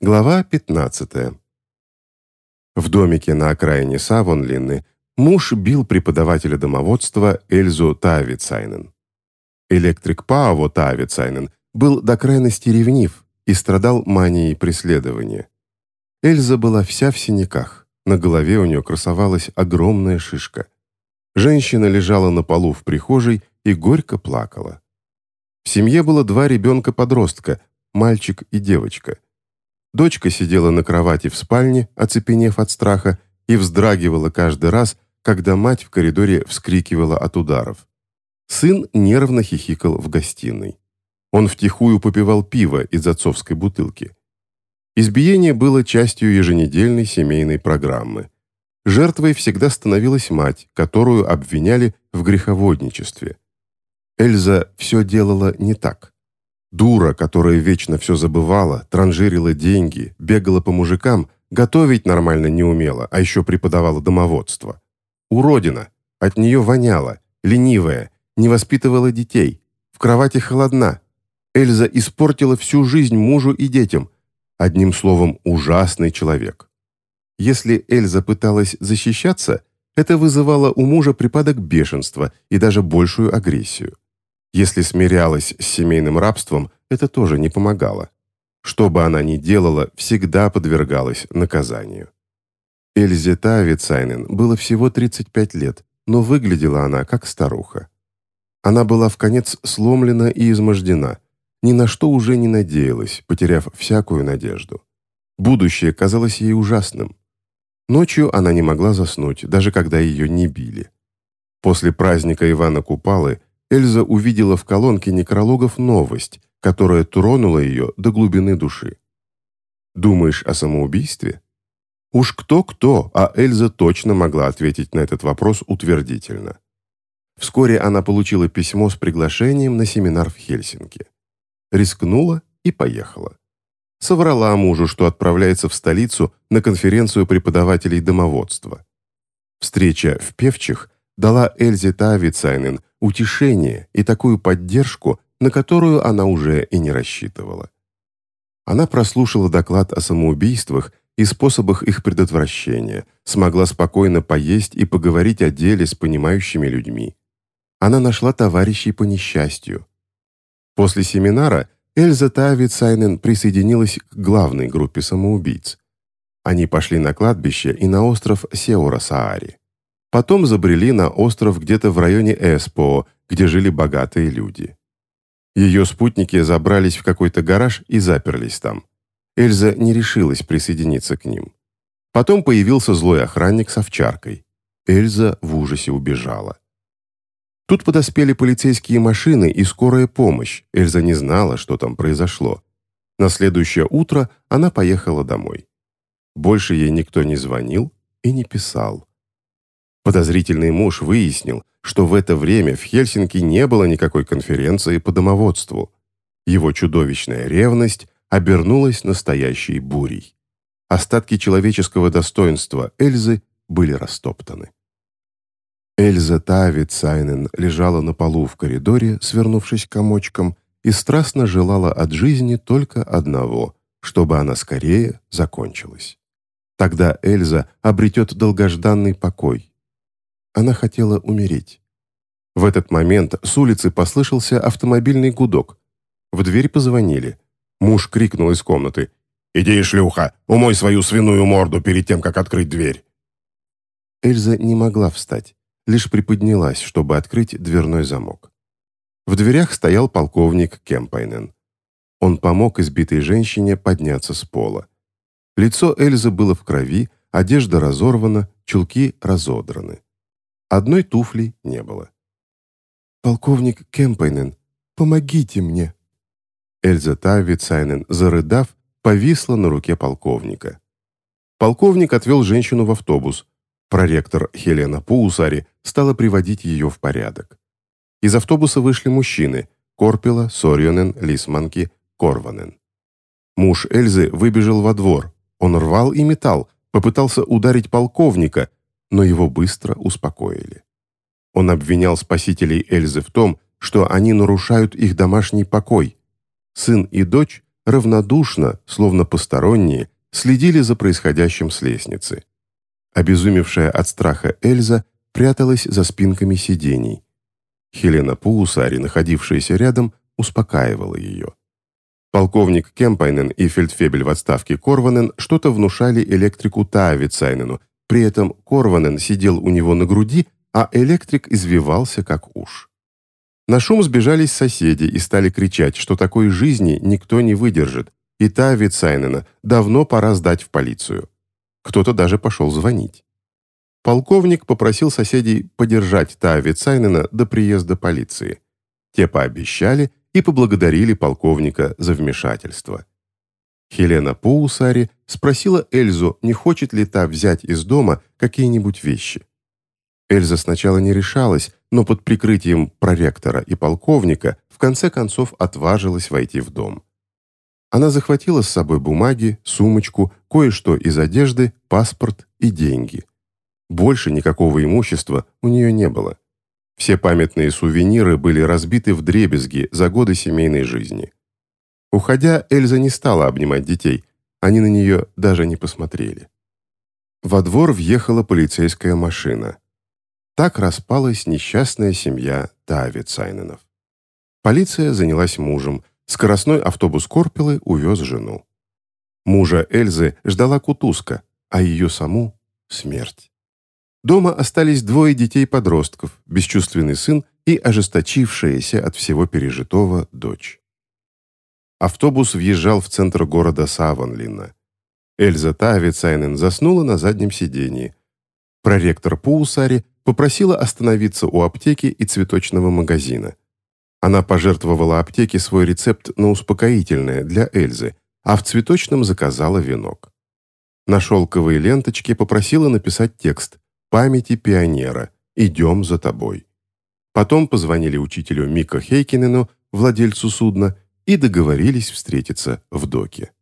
Глава 15. В домике на окраине Савонлинны муж бил преподавателя домоводства Эльзу Таавицайнен. Электрик Пааво Таавицайнен был до крайности ревнив и страдал манией преследования. Эльза была вся в синяках, на голове у нее красовалась огромная шишка. Женщина лежала на полу в прихожей и горько плакала. В семье было два ребенка-подростка, мальчик и девочка. Дочка сидела на кровати в спальне, оцепенев от страха, и вздрагивала каждый раз, когда мать в коридоре вскрикивала от ударов. Сын нервно хихикал в гостиной. Он втихую попивал пиво из отцовской бутылки. Избиение было частью еженедельной семейной программы. Жертвой всегда становилась мать, которую обвиняли в греховодничестве. Эльза все делала не так. Дура, которая вечно все забывала, транжирила деньги, бегала по мужикам, готовить нормально не умела, а еще преподавала домоводство. Уродина. От нее воняло, ленивая, не воспитывала детей, в кровати холодна. Эльза испортила всю жизнь мужу и детям, Одним словом, ужасный человек. Если Эльза пыталась защищаться, это вызывало у мужа припадок бешенства и даже большую агрессию. Если смирялась с семейным рабством, это тоже не помогало. Что бы она ни делала, всегда подвергалась наказанию. Эльзе Тавицайнен было всего 35 лет, но выглядела она как старуха. Она была в конец сломлена и измождена – ни на что уже не надеялась, потеряв всякую надежду. Будущее казалось ей ужасным. Ночью она не могла заснуть, даже когда ее не били. После праздника Ивана Купалы Эльза увидела в колонке некрологов новость, которая тронула ее до глубины души. «Думаешь о самоубийстве?» Уж кто-кто, а Эльза точно могла ответить на этот вопрос утвердительно. Вскоре она получила письмо с приглашением на семинар в Хельсинки рискнула и поехала. Соврала мужу, что отправляется в столицу на конференцию преподавателей домоводства. Встреча в Певчих дала Эльзе Тавицайнен утешение и такую поддержку, на которую она уже и не рассчитывала. Она прослушала доклад о самоубийствах и способах их предотвращения, смогла спокойно поесть и поговорить о деле с понимающими людьми. Она нашла товарищей по несчастью, После семинара Эльза Таавицайнен присоединилась к главной группе самоубийц. Они пошли на кладбище и на остров Сеура-Саари. Потом забрели на остров где-то в районе Эспо, где жили богатые люди. Ее спутники забрались в какой-то гараж и заперлись там. Эльза не решилась присоединиться к ним. Потом появился злой охранник с овчаркой. Эльза в ужасе убежала. Тут подоспели полицейские машины и скорая помощь. Эльза не знала, что там произошло. На следующее утро она поехала домой. Больше ей никто не звонил и не писал. Подозрительный муж выяснил, что в это время в Хельсинки не было никакой конференции по домоводству. Его чудовищная ревность обернулась настоящей бурей. Остатки человеческого достоинства Эльзы были растоптаны. Эльза Тавицайнен лежала на полу в коридоре, свернувшись комочком, и страстно желала от жизни только одного, чтобы она скорее закончилась. Тогда Эльза обретет долгожданный покой. Она хотела умереть. В этот момент с улицы послышался автомобильный гудок. В дверь позвонили. Муж крикнул из комнаты. «Иди, шлюха, умой свою свиную морду перед тем, как открыть дверь!» Эльза не могла встать лишь приподнялась, чтобы открыть дверной замок. В дверях стоял полковник Кемпайнен. Он помог избитой женщине подняться с пола. Лицо Эльзы было в крови, одежда разорвана, чулки разодраны. Одной туфли не было. «Полковник Кемпайнен, помогите мне!» Эльза Тавицайнен, зарыдав, повисла на руке полковника. Полковник отвел женщину в автобус, Проректор Хелена Паусари стала приводить ее в порядок. Из автобуса вышли мужчины – Корпела, Сорьонен, Лисманки, Корванен. Муж Эльзы выбежал во двор. Он рвал и метал, попытался ударить полковника, но его быстро успокоили. Он обвинял спасителей Эльзы в том, что они нарушают их домашний покой. Сын и дочь равнодушно, словно посторонние, следили за происходящим с лестницы. Обезумевшая от страха Эльза пряталась за спинками сидений. Хелена Паусари, находившаяся рядом, успокаивала ее. Полковник Кемпайнен и фельдфебель в отставке Корванен что-то внушали электрику Таавицайнену, при этом Корванен сидел у него на груди, а электрик извивался как уж. На шум сбежались соседи и стали кричать, что такой жизни никто не выдержит, и Таавицайнена давно пора сдать в полицию. Кто-то даже пошел звонить. Полковник попросил соседей подержать Таавицайнена до приезда полиции. Те пообещали и поблагодарили полковника за вмешательство. Хелена Поусари спросила Эльзу, не хочет ли та взять из дома какие-нибудь вещи. Эльза сначала не решалась, но под прикрытием проректора и полковника в конце концов отважилась войти в дом. Она захватила с собой бумаги, сумочку, кое-что из одежды, паспорт и деньги. Больше никакого имущества у нее не было. Все памятные сувениры были разбиты в дребезги за годы семейной жизни. Уходя, Эльза не стала обнимать детей, они на нее даже не посмотрели. Во двор въехала полицейская машина. Так распалась несчастная семья Давид Сайненов. Полиция занялась мужем, скоростной автобус Корпелы увез жену. Мужа Эльзы ждала кутузка, а ее саму — смерть. Дома остались двое детей-подростков, бесчувственный сын и ожесточившаяся от всего пережитого дочь. Автобус въезжал в центр города Саванлина. Эльза Тавицайнен заснула на заднем сидении. Проректор Паусари попросила остановиться у аптеки и цветочного магазина. Она пожертвовала аптеке свой рецепт на успокоительное для Эльзы, а в цветочном заказала венок. На шелковой ленточке попросила написать текст «Памяти пионера. Идем за тобой». Потом позвонили учителю Мико Хейкинену, владельцу судна, и договорились встретиться в доке.